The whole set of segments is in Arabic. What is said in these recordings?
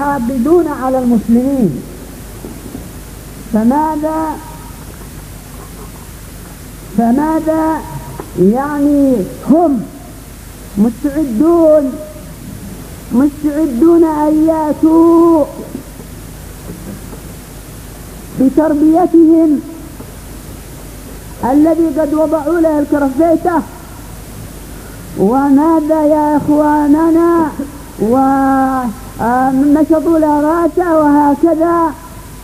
متحابدون على المسلمين. فماذا فماذا يعني هم مستعدون؟ مستعدون أن يأتوا بتربيتهم الذي قد وضعوا له الكرفيته وماذا يا إخواننا؟ ونشطوا له راسه وهكذا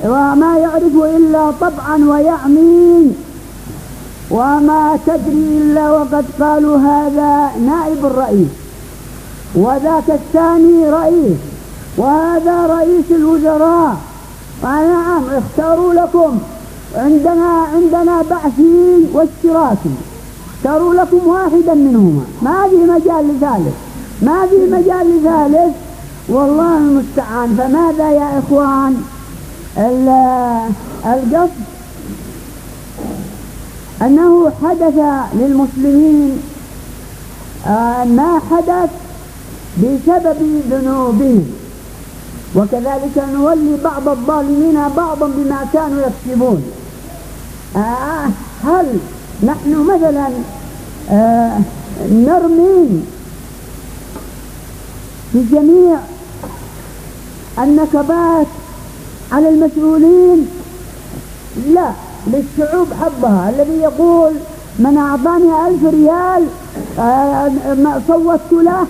وما يعرف إلا طبعا ويعمي وما تدري إلا وقد قالوا هذا نائب الرئيس. وذاك الثاني رئيس. وهذا رئيس الوزراء. نعم اختاروا لكم. عندنا عندنا بعثي واشتراكي اختاروا لكم واحدا منهما. ما في مجال لثالث. ما في مجال لثالث. والله المستعان. فماذا يا إخوان؟ القصد أنه حدث للمسلمين آه، ما حدث بسبب ذنوبهم. وكذلك نولي بعض الظالمين بعضا بما كانوا يكسبون. آه هل نحن مثلا آه نرمي في جميع النكبات على المسؤولين. لا للشعوب حظها الذي يقول من أعطاني ألف ريال آه صوتت له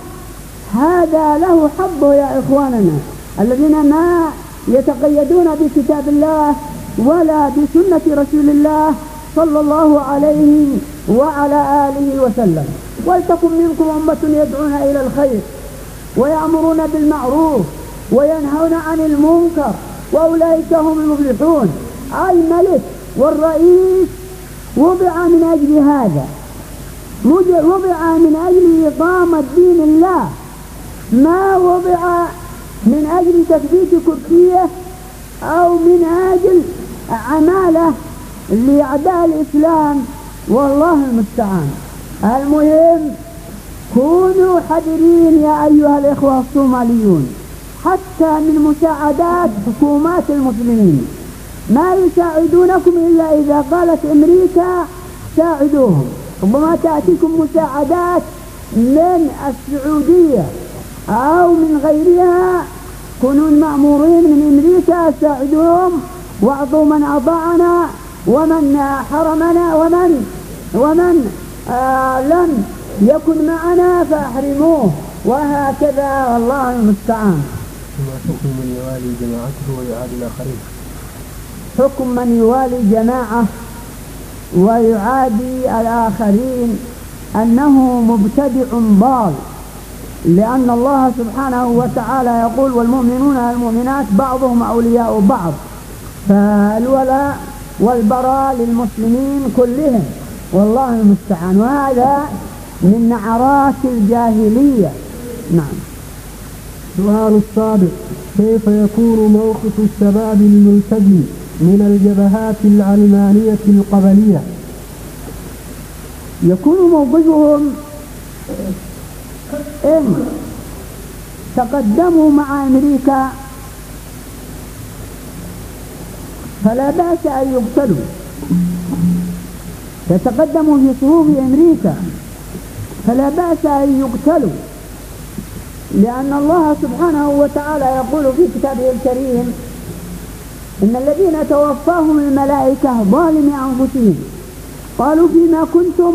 هذا له حظه يا إخواننا. الذين ما يتقيدون بكتاب الله ولا بسنة رسول الله صلى الله عليه وعلى آله وسلم. ولتكن منكم أمة يدعون إلى الخير ويأمرون بالمعروف وينهون عن المنكر وأولئك هم المفلحون. الملك والرئيس وضع من أجل هذا وضع من أجل إقامة دين الله. ما وضع من أجل تثبيت كرسيه أو من أجل عمالة لأعداء الإسلام. والله المستعان. المهم كونوا حذرين يا أيها الإخوة الصوماليون. حتى من مساعدات حكومات المسلمين. ما يساعدونكم إلا إذا قالت أمريكا ساعدوهم. ربما تأتيكم مساعدات من السعودية أو من غيرها. كونوا مأمورين من أمريكا ساعدوهم وأعطوا من أطاعنا ومن حرمنا ومن ومن آه لم يكن معنا فأحرموه. وهكذا والله المستعان. حكم من يوالي جماعته ويعادي الآخرين. حكم من يوالي جماعة ويعادي الآخرين أنه مبتدع ضال لأن الله سبحانه وتعالى يقول والمؤمنون والمؤمنات بعضهم أولياء بعض فالولاء والبراء للمسلمين كلهم والله المستعان. وهذا من نعرات الجاهلية. نعم. سؤال السابق كيف يكون موقف الشباب الملتزم من الجبهات العلمانية القبلية؟ يكون موقفهم إن تقدموا مع أمريكا. فلا بأس أن يقتلوا. يتقدموا في صفوف أمريكا. فلا بأس أن يقتلوا. لأن الله سبحانه وتعالى يقول في كتابه الكريم إن الذين توفاهم الملائكة ظالمي أنفسهم. قالوا فيما كنتم؟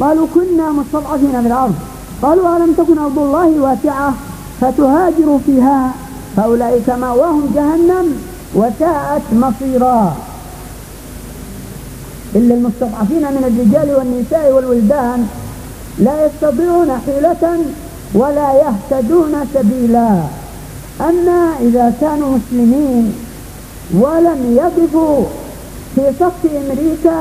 قالوا كنا مستضعفين في الأرض. قالوا ألم تكن أرض الله واسعة فتهاجروا فيها؟ فأولئك مأواهم جهنم وساءت مصيرا. إلا المستضعفين من الرجال والنساء والولدان لا يستطيعون حيلة ولا يهتدون سبيلا. أما إذا كانوا مسلمين ولم يقفوا في صف أمريكا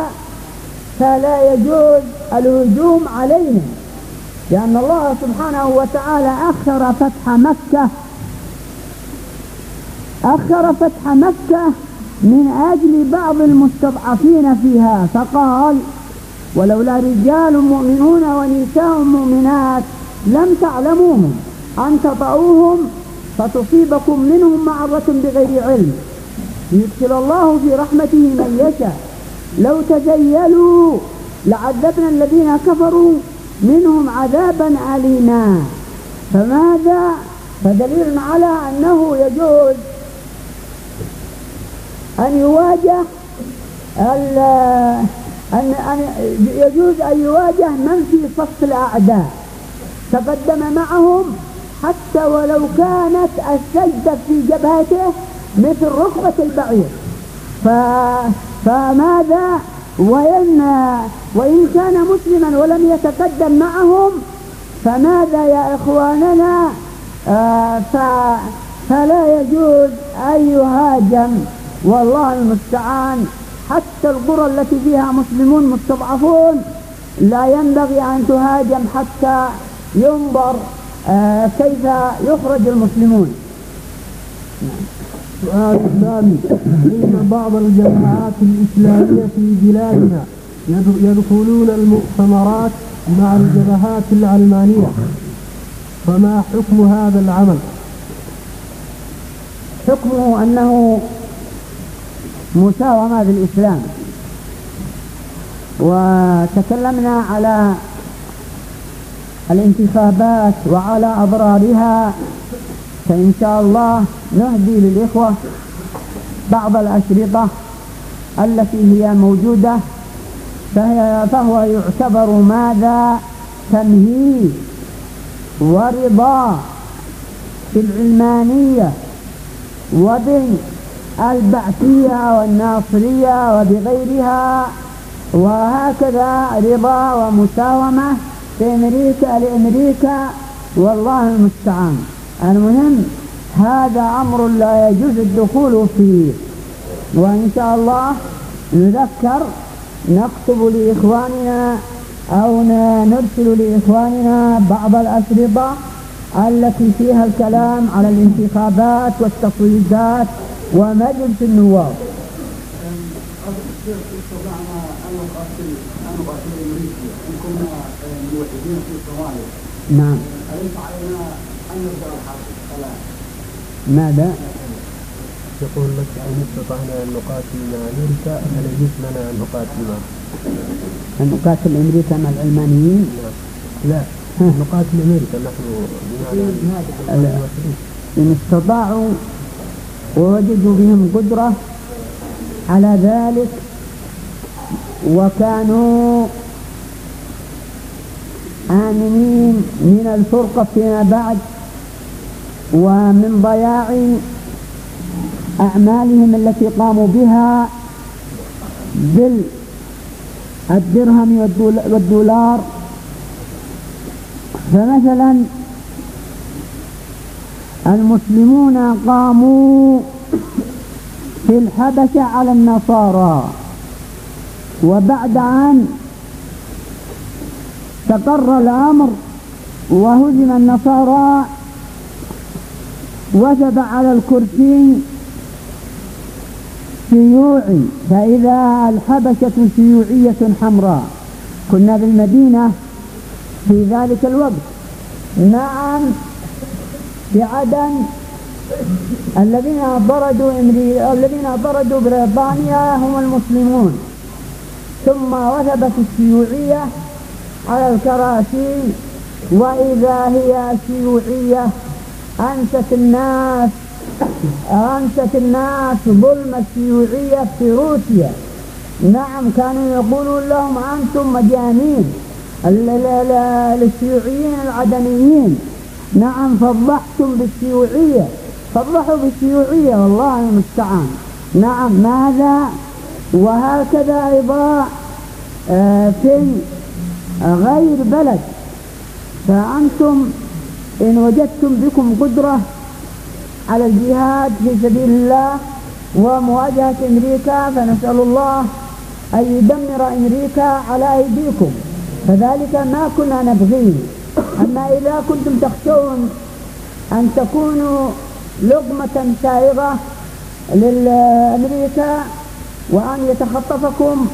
فلا يجوز الهجوم عليهم لأن الله سبحانه وتعالى أخر فتح مكة أخر فتح مكة من أجل بعض المستضعفين فيها. فقال ولولا رجال مؤمنون ونساء مؤمنات لم تعلموهم. أن تطعوهم فتصيبكم منهم معرة بغير علم. يدخل الله في رحمته من يشاء. لو تزيلوا لعذبنا الذين كفروا منهم عذابا أليما. فماذا؟ فدليل على أنه يجوز أن يواجه أن يجوز أن يواجه من في صف الأعداء. تقدم معهم حتى ولو كانت السجدة في جبهته مثل ركبة البعير. ف... فماذا؟ وإن, وإن كان مسلما ولم يتقدم معهم فماذا يا إخواننا؟ آه ف... فلا يجوز أن يهاجم. والله المستعان. حتى القرى التي فيها مسلمون مستضعفون لا ينبغي أن تهاجم حتى ينظر آه كيف يخرج المسلمون. السؤال الثاني إن بعض الجماعات الإسلامية في بلادنا يدخلون المؤتمرات مع الجبهات العلمانية. فما حكم هذا العمل؟ حكمه أنه مساومة بالإسلام. وتكلمنا على الانتخابات وعلى أضرارها فإن شاء الله نهدي للإخوة بعض الأشرطة التي هي موجودة فهي فهو يعتبر ماذا؟ تمهيد ورضا بالعلمانية وبالبعثية والناصرية وبغيرها وهكذا رضا ومساومة في أمريكا لأمريكا والله المستعان المهم هذا أمر لا يجوز الدخول فيه وإن شاء الله نذكر نكتب لإخواننا أو نرسل لإخواننا بعض الأشرطة التي فيها الكلام على الانتخابات والتصويتات ومجلس النواب استطعنا أن نقاتل أن نقاتل أمريكا إن كنا في نعم أليس علينا أن نبدأ الحرب ماذا؟ يقول لك إن استطعنا أن نقاتل مع أمريكا هل يجوز لنا أن نقاتل معه؟ أن نقاتل أمريكا مع العلمانيين؟ لا نقاتل أمريكا نحن إن استطاعوا ووجدوا بهم قدرة على ذلك وكانوا آمنين من الفرقة فيما بعد ومن ضياع أعمالهم التي قاموا بها بالدرهم والدولار. فمثلا المسلمون قاموا في الحبشة على النصارى وبعد أن استقر الأمر وهزم النصارى وثب على الكرسي شيوعي فإذا الحبشة شيوعية حمراء. كنا بالمدينة في ذلك الوقت نعم بعدن الذين بردوا الذين بردوا بريطانيا هم المسلمون. ثم وثبت الشيوعية على الكراسي وإذا هي شيوعية أنست الناس أنست الناس ظلم الشيوعية في روسيا. نعم كانوا يقولون لهم أنتم مجانين للشيوعيين العدميين. نعم فضحتم بالشيوعية فضحوا بالشيوعية والله المستعان. نعم ماذا؟ وهكذا أيضا آه، في غير بلد. فأنتم إن وجدتم بكم قدرة على الجهاد في سبيل الله ومواجهة أمريكا فنسأل الله أن يدمر أمريكا على أيديكم. فذلك ما كنا نبغيه. أما إذا كنتم تخشون أن تكونوا لقمة سائغة لأمريكا وأن يتخطفكم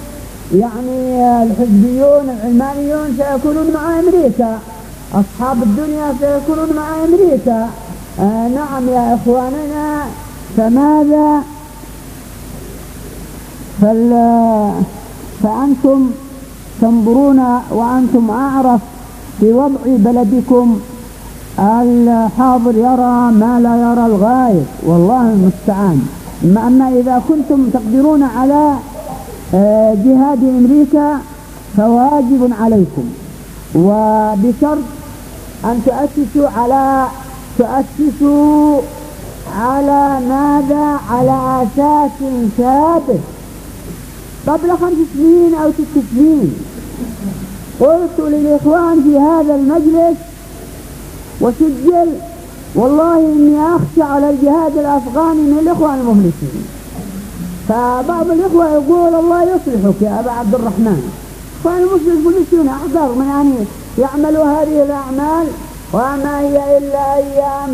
يعني الحزبيون العلمانيون سيكونون مع أمريكا أصحاب الدنيا سيكونون مع أمريكا. آه نعم يا إخواننا فماذا؟ فال فأنتم تنظرون وأنتم أعرف بوضع بلدكم. الحاضر يرى ما لا يرى الغايب والله المستعان. أما إذا كنتم تقدرون على جهاد أمريكا فواجب عليكم. وبشرط أن تؤسسوا على تؤسسوا على ماذا؟ على أساس ثابت. قبل خمس سنين أو ست سنين. قلت للإخوان في هذا المجلس وسجل والله إني أخشى على الجهاد الأفغاني من الإخوان المفلسين فبعض الإخوة يقول الله يصلحك يا أبا عبد الرحمن. إخوان المفلسون أحذر من أن يعملوا هذه الأعمال؟ وما هي إلا أيام.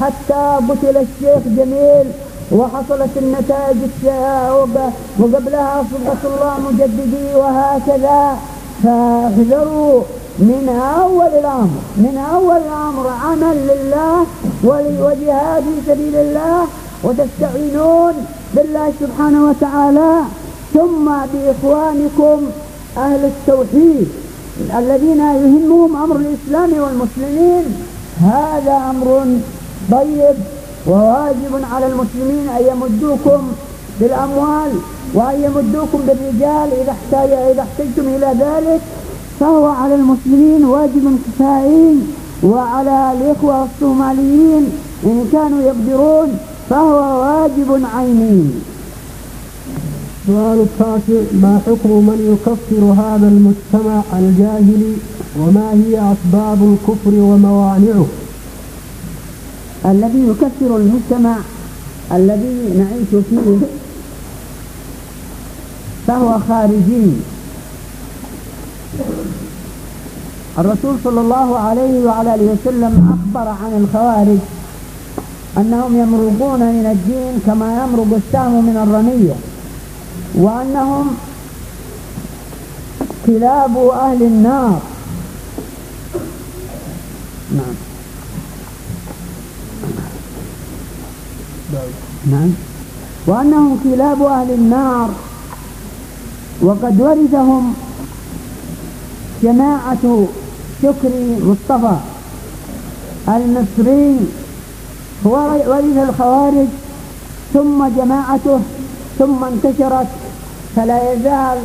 حتى قتل الشيخ جميل وحصلت النتائج وقبلها صبغة الله مجددي وهكذا. فاحذروا من أول الأمر من أول الأمر عمل لله وجهاد في سبيل الله وتستعينون. بالله سبحانه وتعالى ثم بإخوانكم أهل التوحيد الذين يهمهم أمر الإسلام والمسلمين. هذا أمر طيب وواجب على المسلمين أن يمدوكم بالأموال وأن يمدوكم بالرجال إذا احتاج إذا احتجتم إلى ذلك. فهو على المسلمين واجب كفائي وعلى الإخوة الصوماليين إن كانوا يقدرون. فهو واجب عيني السؤال التاسع ما حكم من يكفر هذا المجتمع الجاهلي وما هي أسباب الكفر وموانعه؟ الذي يكفر المجتمع الذي نعيش فيه فهو خارجي. الرسول صلى الله عليه وعلى آله وسلم أخبر عن الخوارج أنهم يمرقون من الدين كما يمرق السهم من الرمية وأنهم كلاب أهل النار. نعم. نعم. وأنهم كلاب أهل النار وقد ورثهم جماعة شكري مصطفى المصري ورث الخوارج ثم جماعته ثم انتشرت فلا يزال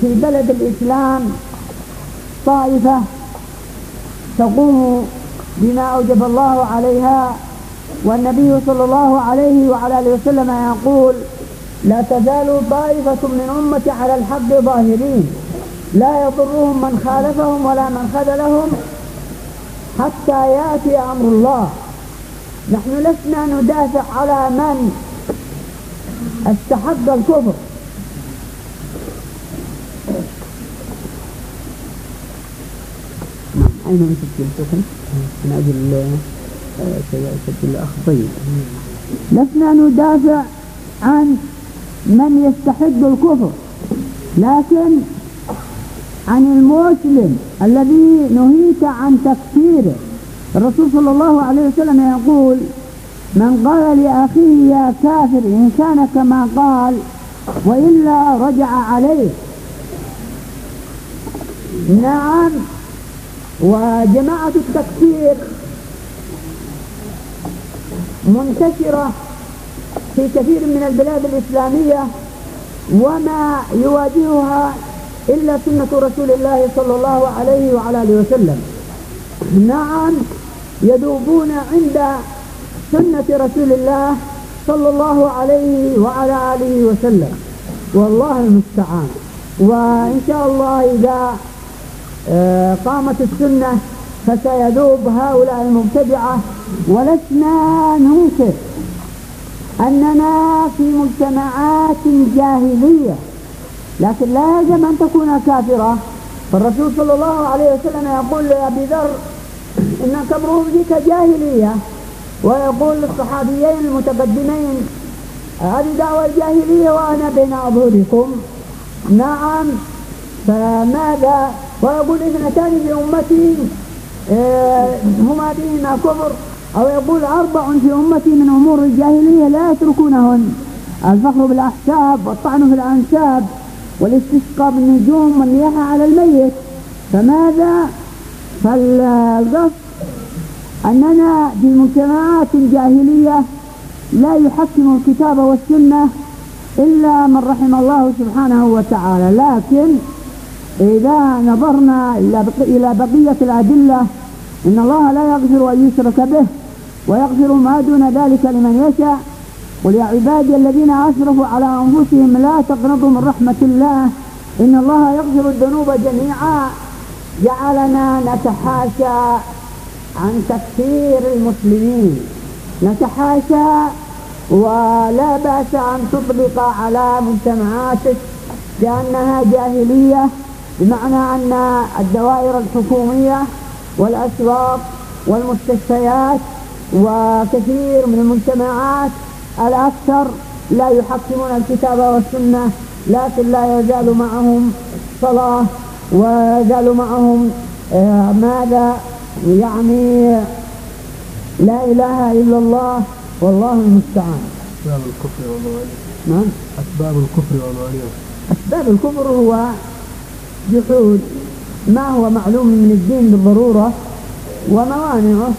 في بلد الإسلام طائفة تقوم بما أوجب الله عليها والنبي صلى الله عليه وعلى آله وسلم يقول لا تزال طائفة من أمتي على الحق ظاهرين لا يضرهم من خالفهم ولا من خذلهم حتى يأتي أمر الله. نحن لسنا ندافع على من استحق الكفر. نعم أين مسجل من أجل سيسجل الأخ. طيب. لسنا ندافع عن من يستحق الكفر لكن عن المسلم الذي نهيت عن تكفيره. الرسول صلى الله عليه وسلم يقول من قال لأخيه يا كافر إن كان كما قال وإلا رجع عليه. نعم. وجماعة التكفير منتشرة في كثير من البلاد الإسلامية وما يواجهها إلا سنة رسول الله صلى الله عليه وعلى آله وسلم. نعم. يذوبون عند سنة رسول الله صلى الله عليه وعلى آله وسلم. والله المستعان. وإن شاء الله إذا آه، قامت السنة فسيذوب هؤلاء المبتدعة. ولسنا ننكر أننا في مجتمعات جاهلية. لكن لا يلزم أن تكون كافرة. فالرسول صلى الله عليه وسلم يقول لأبي ذر إن كبرهم فيك جاهلية. ويقول للصحابيين المتقدمين هذه دعوة الجاهلية وأنا بين أظهركم. نعم فماذا؟ ويقول اثنتان في أمتي إيه، هما بهما كفر. أو يقول أربع في أمتي من أمور الجاهلية لا يتركونهن الفخر بالأحساب والطعن في الأنساب والإستسقاء بالنجوم والنياحة على الميت. فماذا؟ فالقصد أننا في مجتمعات جاهلية لا يحكم الكتاب والسنة إلا من رحم الله سبحانه وتعالى. لكن إذا نظرنا إلى بقية الأدلة إن الله لا يغفر أن يشرك به ويغفر ما دون ذلك لمن يشاء. قل يا عبادي الذين أسرفوا على أنفسهم لا تقنطوا من رحمة الله إن الله يغفر الذنوب جميعا. جعلنا نتحاشى عن تكفير المسلمين. نتحاشى ولا بأس أن تطلق على مجتمعاتك بأنها جاهلية بمعنى أن الدوائر الحكومية والأسواق والمستشفيات وكثير من المجتمعات الأكثر لا يحكمون الكتاب والسنة لكن لا يزال معهم صلاة ويزال معهم آه، ماذا؟ يعني لا إله إلا الله والله المستعان. أسباب الكفر وموانعه نعم. أسباب الكفر وموانعه أسباب الكفر هو جحود. ما هو معلوم من الدين بالضرورة وموانعه؟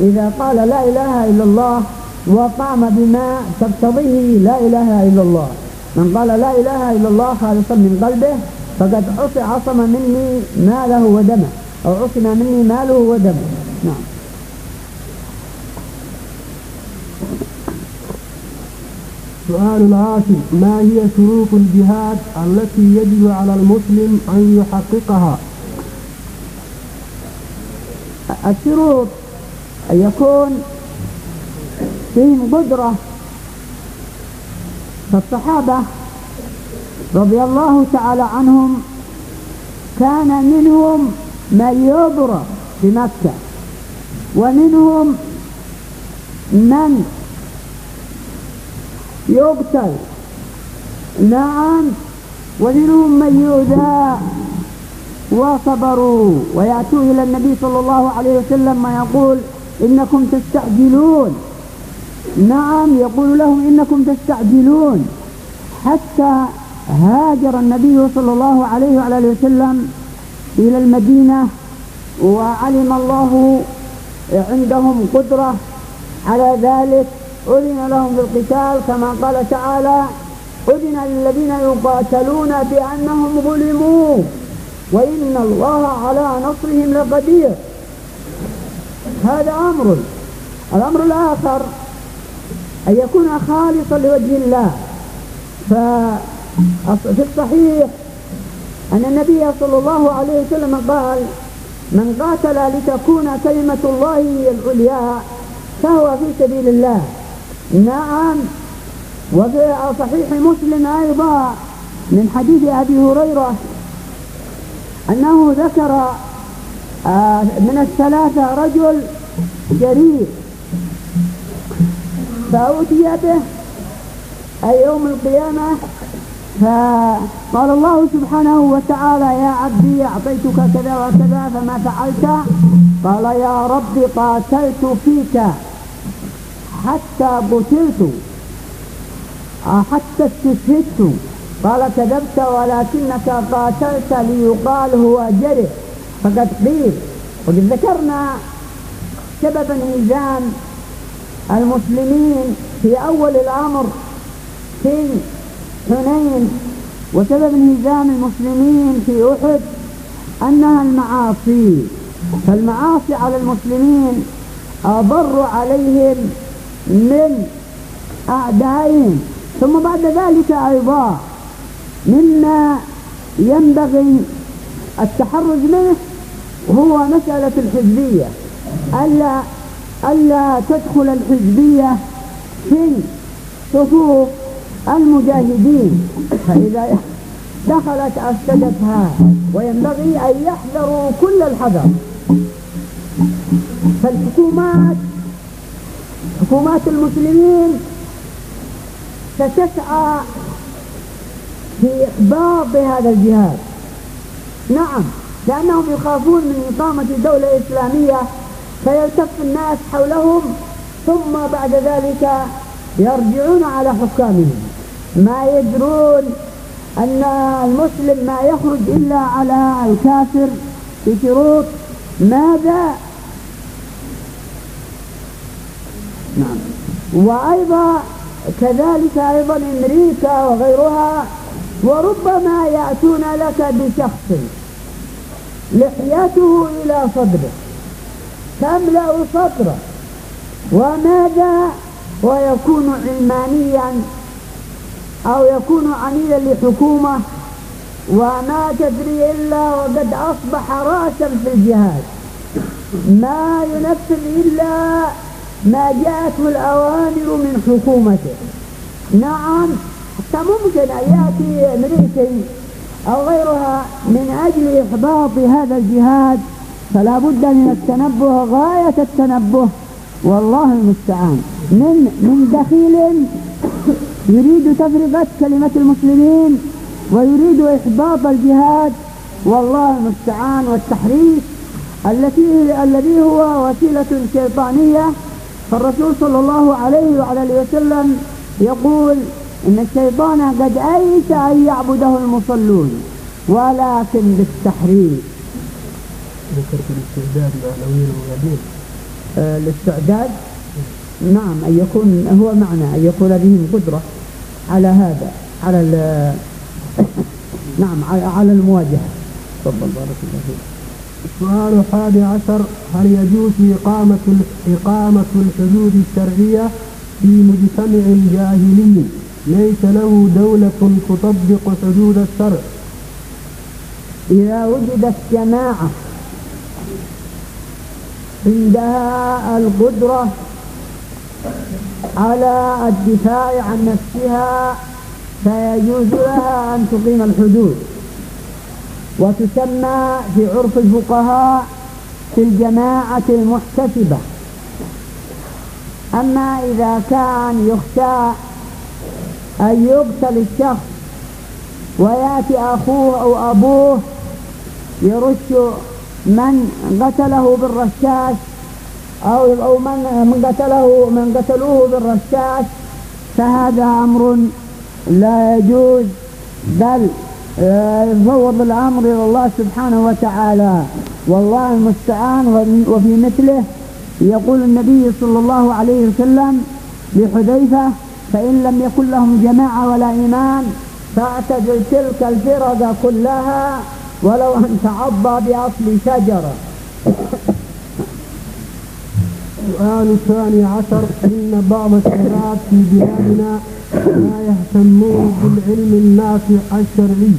إذا قال لا إله إلا الله وقام بما تقتضيه لا إله إلا الله. من قال لا إله إلا الله خالصا من قلبه فقد عصم مني ماله ودمه أو عصم مني ماله ودمه. نعم. سؤال العاشر ما هي شروط الجهاد التي يجب على المسلم أن يحققها؟ الشروط أن يكون فيهم قدرة فالصحابة رضي الله تعالى عنهم كان منهم من يضرب في مكة ومنهم من يقتل. نعم ومنهم من يؤذى وصبروا ويأتوا إلى النبي صلى الله عليه وسلم ويقول إنكم تستعجلون. نعم يقول لهم إنكم تستعجلون. حتى هاجر النبي صلى الله عليه وعلى آله وسلم إلى المدينة وعلم الله عندهم قدرة. على ذلك أذن لهم بالقتال كما قال تعالى أذن للذين يقاتلون بأنهم ظلموا وإن الله على نصرهم لقدير. هذا أمر. الأمر الآخر أن يكون خالصا لوجه الله. ففي الصحيح أن النبي صلى الله عليه وسلم قال من قاتل لتكون كلمة الله العليا فهو في سبيل الله. نعم وفي صحيح مسلم أيضا من حديث أبي هريرة أنه ذكر آه، من الثلاثة رجل جرير فأوتي به أي يوم القيامة فقال الله سبحانه وتعالى يا عبدي أعطيتك كذا وكذا فما فعلت. قال يا رب قاتلت فيك حتى قتلت حتى استشهدت. قال كذبت ولكنك قاتلت ليقال هو جرح فقد قيل وقد ذكرنا سبب انهزام المسلمين في أول الأمر في حنين وسبب انهزام المسلمين في أحد أنها المعاصي. فالمعاصي على المسلمين أضر عليهم من أعدائهم. ثم بعد ذلك أيضا مما ينبغي التحرز منه هو مسألة الحزبية. ألا ألا تدخل الحزبية في صفوف المجاهدين فإذا دخلت أفسدتها وينبغي أن يحذروا كل الحذر. فالحكومات حكومات المسلمين ستسعى في إحباط هذا الجهاد. نعم لأنهم يخافون من إقامة دولة إسلامية فيلتف الناس حولهم ثم بعد ذلك يرجعون على حكامهم. ما يدرون أن المسلم ما يخرج إلا على الكافر بشروط ماذا؟ نعم. وأيضا كذلك أيضا أمريكا وغيرها وربما يأتون لك بشخص لحيته إلى صدره تملأ صدره وماذا؟ ويكون علمانيا أو يكون عميلا لحكومة وما تدري إلا وقد أصبح رأسا في الجهاد. ما ينفذ إلا ما جاءته الأوامر من حكومته. نعم حتى ممكن أن يأتي أمريكي أو غيرها من أجل إحباط هذا الجهاد فلا بد من التنبه غاية التنبه. والله المستعان. من من دخيل يريد تفرقة كلمة المسلمين ويريد إحباط الجهاد والله المستعان والتحريف التي الذي هو وسيلة شيطانية. فالرسول صلى الله عليه وعلى آله وسلم يقول إن الشيطان قد أيس أن يعبده المصلون ولكن بالتحريف. ذكرت الاستعداد مع الأمير المغادين آه، الاستعداد؟ نعم أن يكون هو معنى أن يكون بهم قدرة. على هذا على نعم على المواجهة. تفضل بارك الله فيك. السؤال الحادي عشر هل يجوز إقامة إقامة الحدود الشرعية في مجتمع جاهلي ليس له دولة تطبق حدود الشرع. إذا وجدت جماعة عندها القدرة على الدفاع عن نفسها فيجوز لها أن تقيم الحدود. وتسمى في عرف الفقهاء في الجماعة المحتسبة. أما إذا كان يخشى أن يقتل الشخص ويأتي أخوه أو أبوه يرش من قتله بالرشاش أو أو من من قتله من قتلوه بالرشاش فهذا أمر لا يجوز بل يفوض الأمر إلى الله سبحانه وتعالى. والله المستعان وفي مثله يقول النبي صلى الله عليه وسلم لحذيفة فإن لم يكن لهم جماعة ولا إيمان فاعتزل تلك الفرق كلها ولو أن تعضى بأصل شجرة. السؤال الثاني عشر إن بعض الشباب في بلادنا لا يهتمون بالعلم النافع الشرعي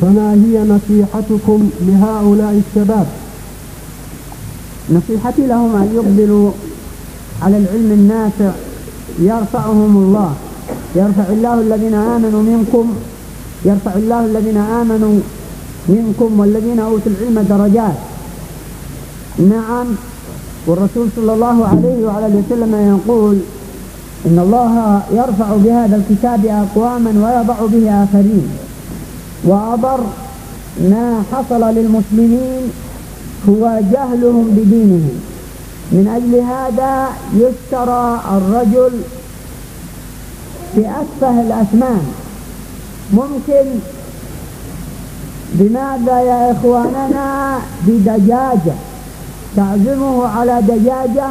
فما هي نصيحتكم لهؤلاء الشباب؟ نصيحتي لهم أن يقبلوا على العلم النافع يرفعهم الله. يرفع الله الذين آمنوا منكم يرفع الله الذين آمنوا منكم والذين أوتوا العلم درجات. نعم والرسول صلى الله عليه وعلى آله وسلم يقول إن الله يرفع بهذا الكتاب أقواما ويضع به آخرين. وأضر ما حصل للمسلمين هو جهلهم بدينهم. من أجل هذا يشترى الرجل بأسفه الأثمان. ممكن بماذا يا إخواننا؟ بدجاجة. تعزمه على دجاجة؟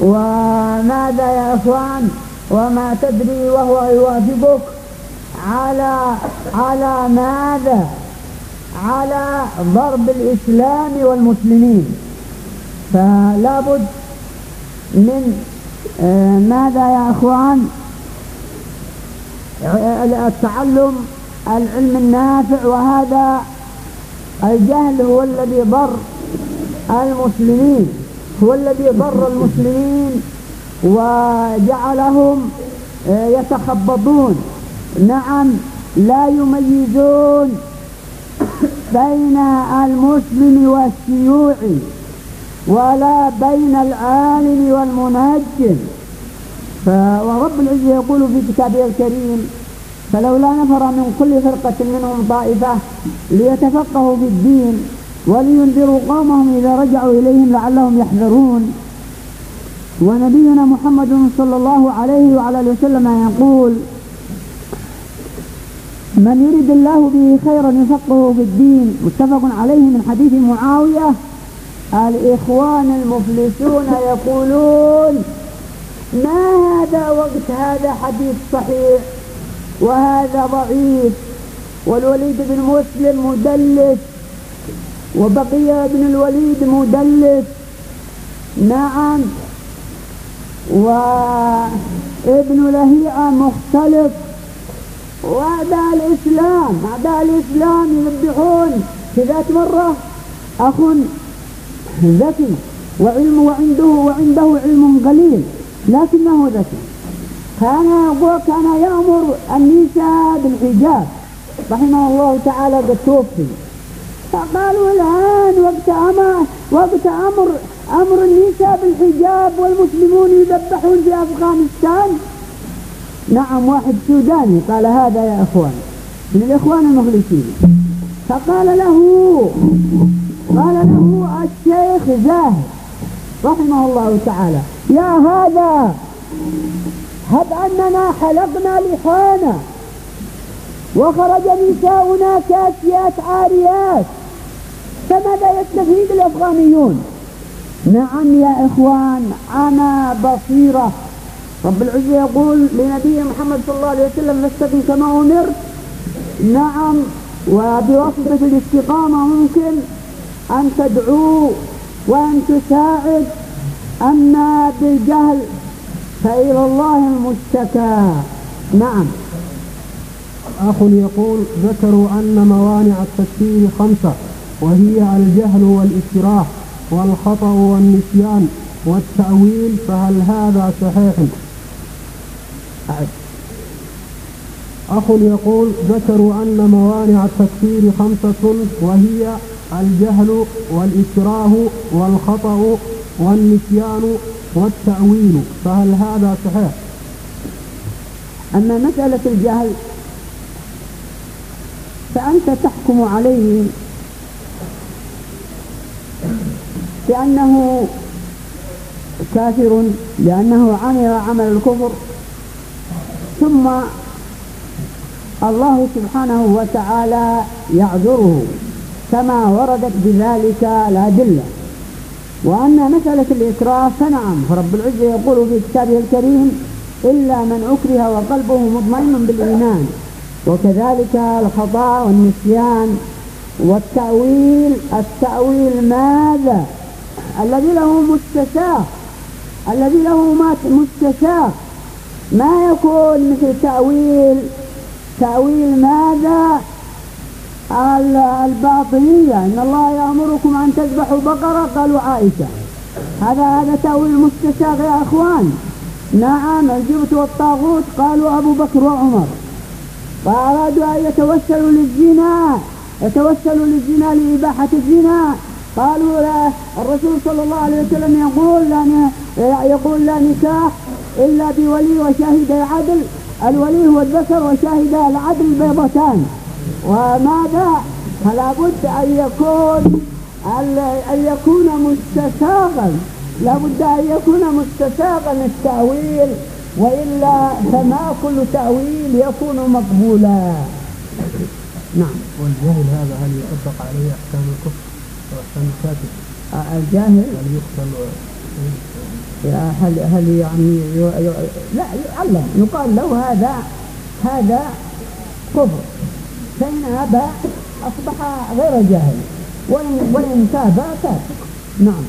وماذا يا إخوان؟ وما تدري وهو يوافقك؟ على على ماذا؟ على ضرب الإسلام والمسلمين. فلا بد من آه، ماذا يا أخوان؟ التعلم العلم النافع وهذا الجهل هو الذي ضر المسلمين هو الذي ضر المسلمين وجعلهم آه، يتخبطون. نعم لا يميزون بين المسلم والشيوعي ولا بين العالم والمنجم ورب العزة يقول في كتابه الكريم فلولا نفر من كل فرقة منهم طائفة ليتفقهوا في الدين ولينذروا قومهم إذا رجعوا إليهم لعلهم يحذرون. ونبينا محمد صلى الله عليه وعلى آله وسلم يقول من يريد الله به خيرا يفقهه في الدين. متفق عليه من حديث معاوية الإخوان المفلسون يقولون ما هذا وقت؟ هذا حديث صحيح وهذا ضعيف والوليد بن مسلم مدلس وبقي بن الوليد مدلس. نعم. وابن لهيئة مختلف. وأعداء الإسلام أعداء الإسلام يذبحون في ذات مرة. أخ ذكي وعلم وعنده وعنده علم قليل لكنه ذكي. كان يقول كان يأمر النساء بالحجاب. رحمه الله تعالى قد توفي فقالوا الآن وقت أمر وقت أمر أمر النساء بالحجاب والمسلمون يذبحون في أفغانستان. نعم واحد سوداني قال هذا يا أخوان. من الإخوان المخلصين. فقال له قال له الشيخ زاهد رحمه الله تعالى يا هذا هب أننا حلقنا لحانا وخرج نساؤنا كاسيات عاريات. فماذا يستفيد الأفغانيون؟ نعم يا إخوان أنا بصيرة. رب العزة يقول لنبي محمد صلى الله عليه وسلم فاستقم كما أمرت. نعم وبواسطة الاستقامة ممكن أن تدعو وأن تساعد أما بالجهل فإلى الله المشتكى. نعم. أخ يقول ذكروا أن موانع التكفير خمسة وهي الجهل والإكراه والخطأ والنسيان والتأويل فهل هذا صحيح؟ أخ يقول ذكروا أن موانع التكفير خمسة وهي الجهل والإكراه والخطأ والنسيان والتأويل فهل هذا صحيح؟ أما مسألة الجهل فأنت تحكم عليه. بأنه كافر لأنه عمل عمل الكفر. ثم الله سبحانه وتعالى يعذره كما وردت بذلك الأدلة. وأما مسألة الإكراه فنعم فرب العزة يقول في كتابه الكريم إلا من أكره وقلبه مطمئن بالإيمان. وكذلك الخطأ والنسيان والتأويل التأويل ماذا؟ الذي له مستشاق الذي له مستشاق ما يكون مثل تأويل؟ تأويل ماذا؟ الباطنية. إن الله يأمركم أن تذبحوا بقرة قالوا عائشة. هذا هذا تأويل مستشاق يا أخوان. نعم الجبت والطاغوت قالوا أبو بكر وعمر. فأرادوا أن يتوسلوا للزنا يتوسلوا للزنا لإباحة الزنا. قالوا لا الرسول صلى الله عليه وسلم يقول لا يقول لا نكاح إلا بولي وشاهد العدل. الولي هو الذكر وشاهد العدل بيضتان. وماذا؟ فلا بد أن يكون أن يكون مستساغا. لا بد أن يكون مستساغا التأويل. وإلا فما كل تأويل يكون مقبولا. نعم. والجاهل هذا هل يطبق عليه أحكام الكفر وأحكام الكافر؟ الجاهل؟ هل يقتل هل هل يعني لا يعلم يقال له هذا هذا كفر. فإن أبى أصبح غير جاهل. وإن وإن تاب تاب نعم.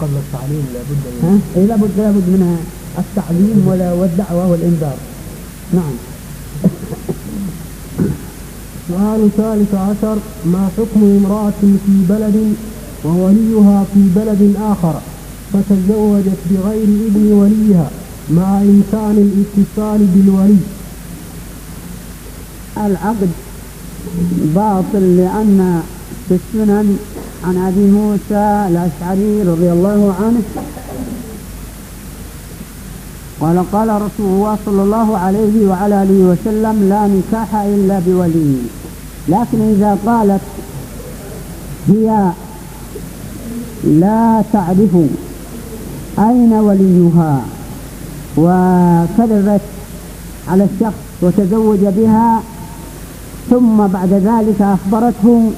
قبل التعليم لابد من ها؟ إيه لابد لابد من التعليم ولا والدعوة والإنذار. نعم. سؤال ثالث عشر ما حكم امرأة في بلد ووليها في بلد آخر فتزوجت بغير ابن وليها مع إمكان الاتصال بالولي؟ العقد باطل لأن في السنن عن أبي موسى الأشعري رضي الله عنه قال قال رسول الله صلى الله عليه وعلى آله وسلم لا نكاح إلا بولي. لكن إذا قالت هي لا تعرف أين وليها وكذبت على الشخص وتزوج بها ثم بعد ذلك أخبرته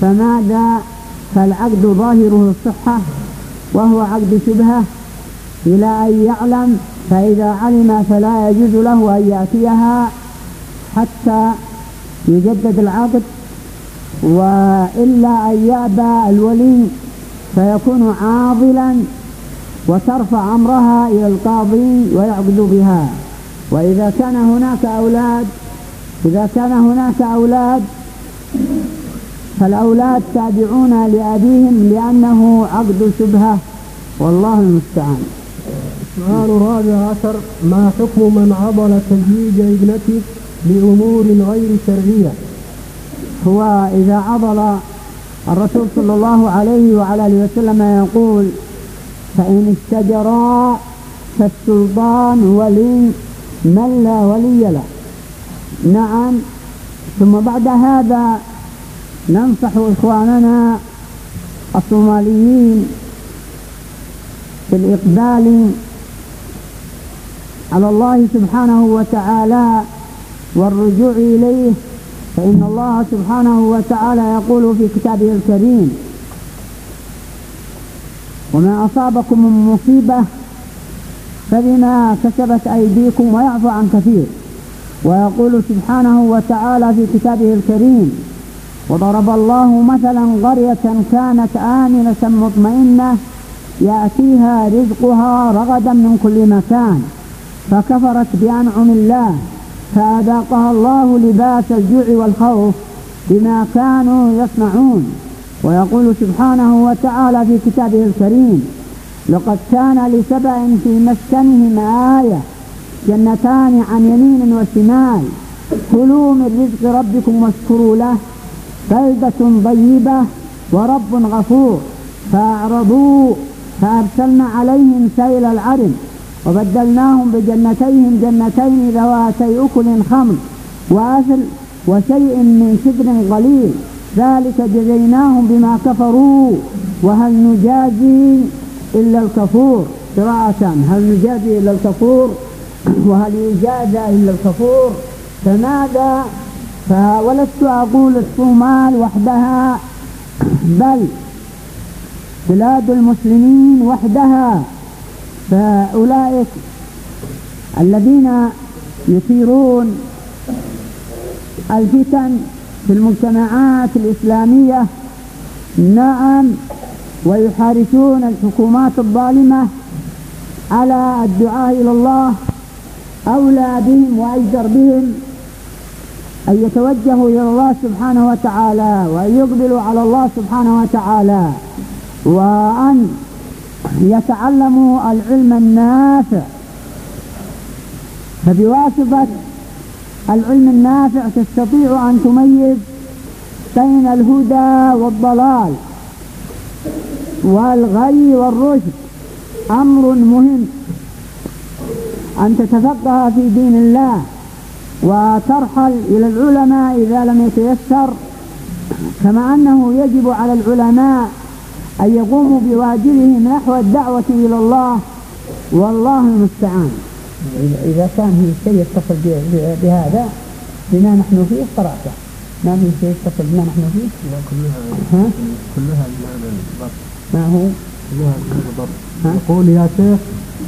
فماذا؟ فالعقد ظاهره الصحة وهو عقد شبهة. إلى أن يعلم فإذا علم فلا يجوز له أن يأتيها حتى يجدد العقد وإلا أن يأبى الولي فيكون عاضلا وترفع أمرها إلى القاضي ويعقد بها. وإذا كان هناك أولاد إذا كان هناك أولاد فالأولاد تابعون لأبيهم لأنه عقد شبهة والله المستعان. السؤال الرابع عشر ما حكم من عضل تزويج ابنته لأمور غير شرعية. هو إذا عضل الرسول صلى الله عليه وعلى آله وسلم يقول فإن اشتجرا فالسلطان ولي من لا ولي له. نعم. ثم بعد هذا ننصح إخواننا الصوماليين بالإقبال على الله سبحانه وتعالى والرجوع إليه فإن الله سبحانه وتعالى يقول في كتابه الكريم وما أصابكم من مصيبة فبما كسبت أيديكم ويعفو عن كثير. ويقول سبحانه وتعالى في كتابه الكريم وضرب الله مثلا قرية كانت آمنة مطمئنة يأتيها رزقها رغدا من كل مكان. فكفرت بأنعم الله فأذاقها الله لباس الجوع والخوف بما كانوا يصنعون. ويقول سبحانه وتعالى في كتابه الكريم لقد كان لسبأ في مسكنهم آية جنتان عن يمين وشمال كلوا من رزق ربكم واشكروا له بلدة طيبة ورب غفور فأعرضوا فأرسلنا عليهم سيل العرم وبدلناهم بجنتيهم جنتين ذواتي أكل خمر وأثل وشيء من سدر قليل ذلك جزيناهم بما كفروا. وهل نجازي إلا الكفور؟ قراءة. هل نجازي إلا الكفور؟ وهل يجازى إلا الكفور؟ فماذا؟ فولست أقول الصومال وحدها بل بلاد المسلمين وحدها. فأولئك الذين يثيرون الفتن في المجتمعات الإسلامية نعم ويحارسون الحكومات الظالمة على الدعاء إلى الله أولى بهم وأجدر بهم أن يتوجهوا إلى الله سبحانه وتعالى وأن يقبلوا على الله سبحانه وتعالى وأن يتعلموا العلم النافع. فبواسطة العلم النافع تستطيع أن تميز بين الهدى والضلال والغي والرشد. أمر مهم. أن تتفقه في دين الله وترحل إلى العلماء إذا لم يتيسر كما أنه يجب على العلماء أن يقوموا بواجبهم نحو الدعوة إلى الله والله المستعان. إذا كان في شيء يتصل بهذا بما نحن فيه قرأته ما في شيء يتصل بما نحن فيه. كلها ها؟ كلها بمعنى ما هو؟ كلها بمعنى يقول يا شيخ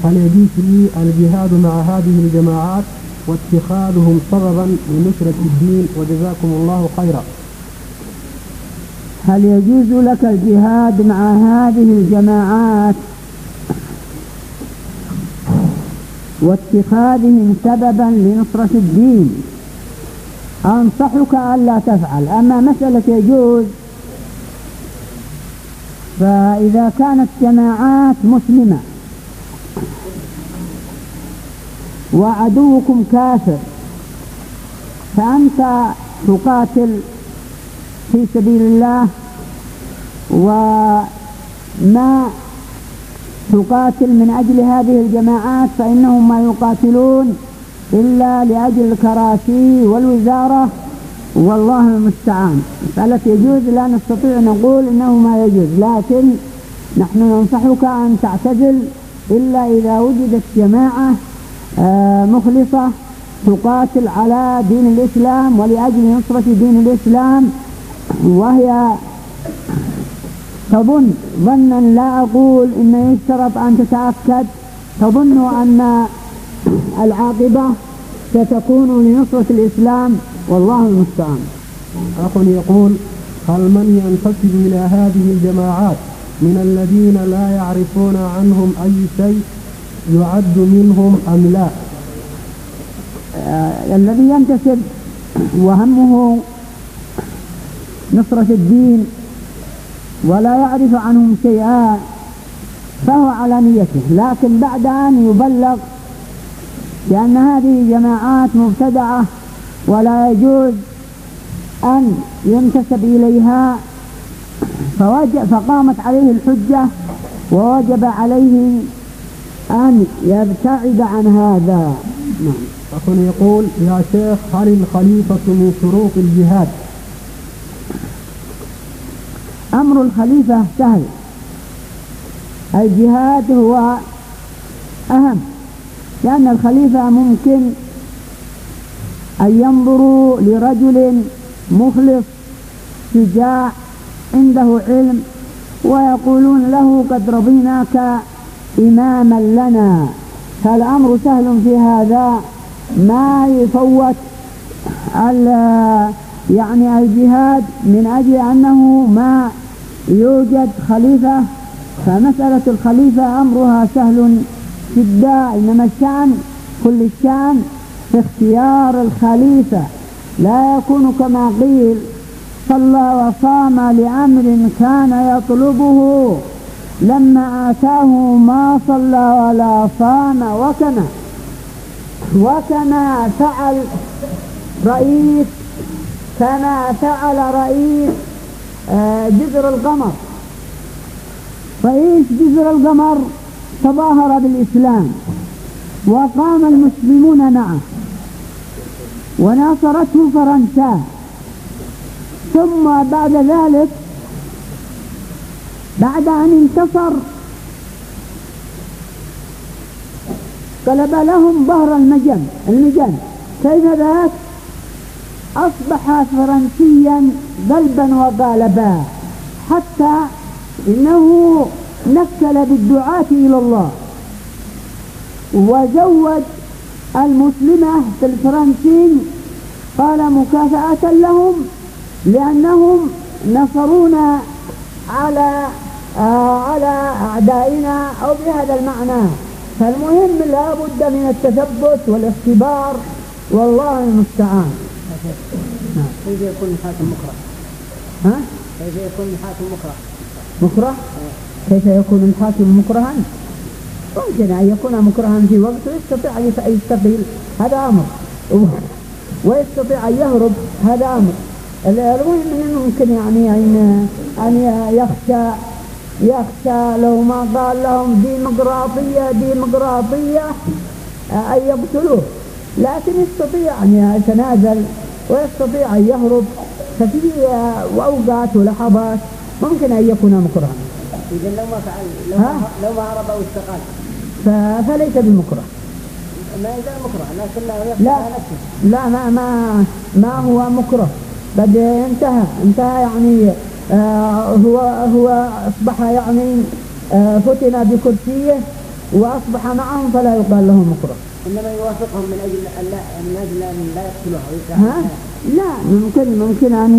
هل يجوز لي الجهاد مع هذه الجماعات واتخاذهم سببا لنصرة الدين وجزاكم الله خيرا؟ هل يجوز لك الجهاد مع هذه الجماعات واتخاذهم سببا لنصرة الدين؟ أنصحك ألا تفعل. أما مسألة يجوز فإذا كانت جماعات مسلمة وعدوكم كافر فأنت تقاتل في سبيل الله وما تقاتل من أجل هذه الجماعات فإنهم ما يقاتلون إلا لأجل الكراسي والوزارة والله المستعان. مسألة يجوز؟ لا نستطيع نقول إنه ما يجوز لكن نحن ننصحك أن تعتزل إلا إذا وجدت جماعة آه، مخلصة تقاتل على دين الإسلام ولأجل نصرة دين الإسلام وهي تظن ظنا لا أقول إن يشترط أن تتأكد. تظن أن العاقبة ستكون لنصرة الإسلام. والله المستعان. أخ يقول هل من ينتسب إلى هذه الجماعات من الذين لا يعرفون عنهم أي شيء يعد منهم أم لا؟ آه الذي ينتسب وهمه نصرة الدين ولا يعرف عنهم شيئا فهو على نيته. لكن بعد أن يبلغ لأن هذه جماعات مبتدعة ولا يجوز أن ينتسب إليها فوجب فقامت عليه الحجة ووجب عليه أن يبتعد عن هذا. نعم. أخ يقول يا شيخ هل الخليفة من شروط الجهاد؟ أمر الخليفة سهل. الجهاد هو أهم لأن الخليفة ممكن أن ينظروا لرجل مخلص شجاع عنده علم ويقولون له قد رضيناك إماما لنا. فالأمر سهل في هذا. ما يفوت يعني الجهاد من أجل أنه ما يوجد خليفة فمسألة الخليفة أمرها سهل جدا إنما الشأن كل الشأن في اختيار الخليفة. لا يكون كما قيل صلى وصام لأمر كان يطلبه. لما آتاه ما صلى ولا صام وكما وكما فعل رئيس كما فعل رئيس جزر القمر. رئيس جزر القمر؟ تظاهر بالإسلام. وقام المسلمون معه. وناصرته فرنسا. ثم بعد ذلك بعد أن انتصر قلب لهم ظهر المجن المجن. كيف ذاك؟ أصبح فرنسيا قلبا وقالبا حتى إنه نكل بالدعاة إلى الله. وزود المسلمة في الفرنسين قال مكافأة لهم لأنهم نصرونا على آه على أعدائنا أو بهذا المعنى. فالمهم لا بد من التثبت والاختبار والله المستعان. كيف يكون الحاكم مكره؟ ها؟ كيف يكون الحاكم مكره؟ مكره؟ كيف يكون الحاكم مكرها؟ ممكن أن يكون مكرها في وقت ويستطيع أن يستقيل هذا أمر ويستطيع أن يهرب هذا أمر المهم أنه ممكن يعني أن أن يخشى يخشى لو ما قال لهم ديمقراطية ديمقراطية أن يقتلوه لكن يستطيع أن يتنازل ويستطيع أن يهرب ففي أوقات ولحظات ممكن أن يكون مكرها. إذا لو ما فعل لو ما, لو ما هرب أو استقال. فليس بمكره. ما يزال مكره لكن لا لا ما ما ما هو مكره. قد انتهى انتهى يعني آه هو هو أصبح يعني آه فتن بكرسيه وأصبح معهم فلا يقال له مكره. إنما يوافقهم من أجل أن لا من أجل ان لا يقتلوها ها؟ لا ممكن ممكن أن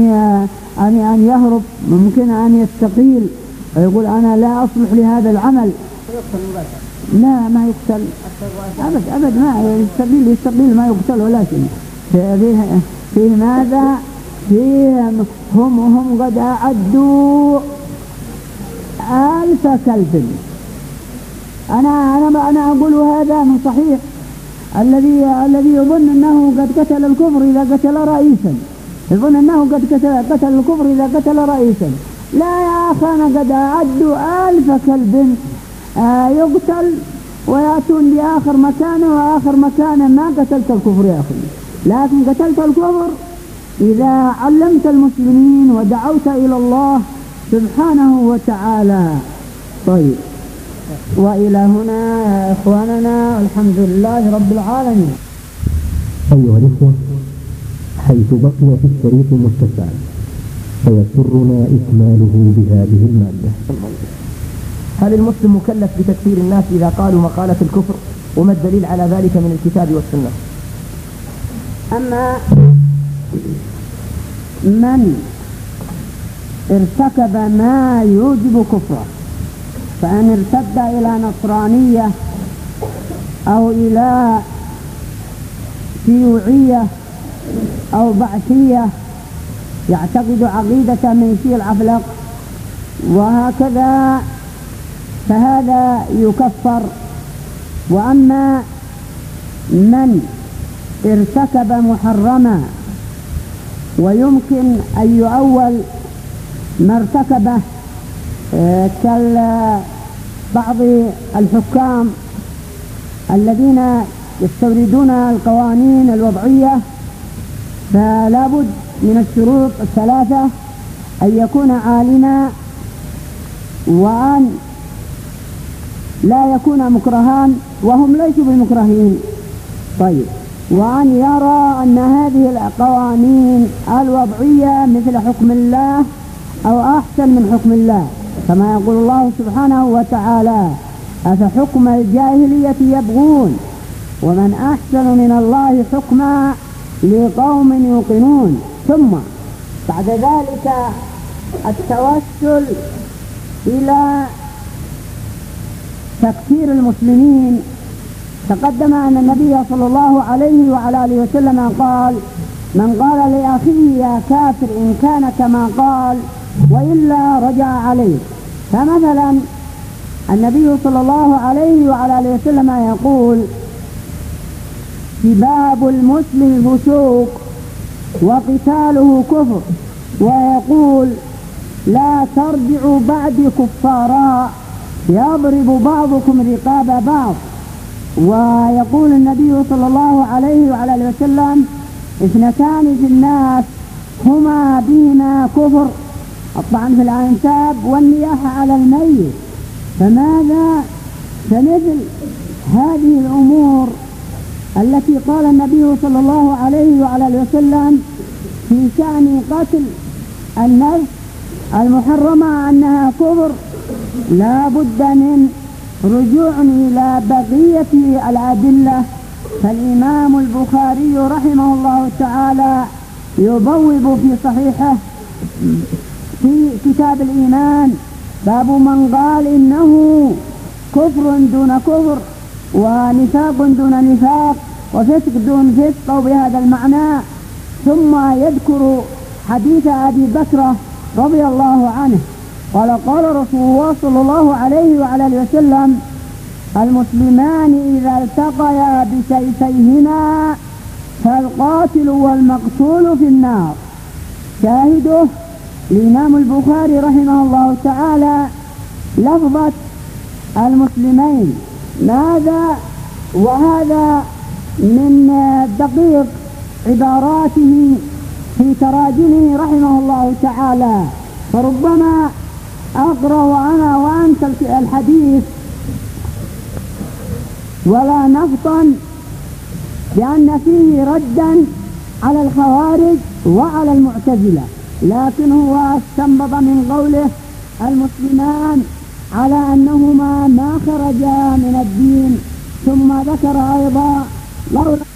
أن أن يهرب ممكن أن يستقيل. ويقول أنا لا أصلح لهذا العمل. فيقتل مباشرة. لا ما يقتل. ابد أبد ما يستقيل يستقيل ما يقتل ولكن فيه فيه ماذا؟ فيه هم هم قد أعدوا ألف كلب. أنا أنا أنا أقول هذا من صحيح. الذي الذي يظن أنه قد قتل الكفر إذا قتل رئيسا. يظن أنه قد قتل, قتل الكفر إذا قتل رئيسا. لا يا أخي أنا قد أعدوا ألف كلب آه يقتل ويأتون بآخر مكانه وآخر مكانه ما قتلت الكفر يا أخي. لكن قتلت الكفر إذا علمت المسلمين ودعوت إلى الله سبحانه وتعالى. طيب. وإلى هنا يا إخواننا الحمد لله رب العالمين. أيها الإخوة حيث بقي في الشريط متسع فيسرنا إكماله بهذه المادة. هل المسلم مكلف بتكفير الناس إذا قالوا مقالة الكفر وما الدليل على ذلك من الكتاب والسنة؟ أما من ارتكب ما يوجب كفره فإن ارتد إلى نصرانية أو إلى شيوعية أو بعثية يعتقد عقيدة من شيء العفلق وهكذا فهذا يكفر. وأما من ارتكب محرما ويمكن أن يؤول ما ارتكبه آه، كبعض الحكام الذين يستوردون القوانين الوضعية فلا بد من الشروط الثلاثة أن يكون عالما وأن لا يكون مكرهان وهم ليسوا بمكرهين طيب. وأن يرى أن هذه القوانين الوضعية مثل حكم الله أو أحسن من حكم الله. كما يقول الله سبحانه وتعالى أفحكم الجاهلية يبغون؟ ومن أحسن من الله حكما لقوم يوقنون. ثم بعد ذلك التوسل إلى تكفير المسلمين. تقدم أن النبي صلى الله عليه وعلى آله وسلم قال من قال لأخيه يا كافر إن كان كما قال وإلا رجع عليه. فمثلا النبي صلى الله عليه وعلى آله وسلم يقول سباب المسلم فسوق وقتاله كفر. ويقول لا ترجعوا بعد كفارا يضرب بعضكم رقاب بعض. ويقول النبي صلى الله عليه وعلى آله وسلم اثنتان في الناس هما بهما كفر. الطعن في الأنساب والنياحة على الميت. فماذا فمثل هذه الأمور التي قال النبي صلى الله عليه وعلى وسلم في شأن قتل النفس المحرمة أنها كفر؟ لا بد من رجوع إلى بقية الأدلة. فالإمام البخاري رحمه الله تعالى يبوب في صحيحه في كتاب الإيمان. باب من قال إنه كفر دون كفر ونفاق دون نفاق وفسق دون فسق أو بهذا المعنى. ثم يذكر حديث أبي بكر رضي الله عنه. قال قال رسول الله صلى الله عليه وعلى آله وسلم المسلمان إذا التقيا بسيفيهما فالقاتل والمقتول في النار. شاهده الإمام البخاري رحمه الله تعالى لفظة المسلمين. ماذا وهذا من دقيق عباراته في تراجمه رحمه الله تعالى. فربما أقرأ أنا وأنت الحديث ولا نفطا لأن فيه ردا على الخوارج وعلى المعتزلة. لكن هو استنبط من قوله المسلمان على أنهما ما خرجا من الدين ثم ذكر أيضا لولا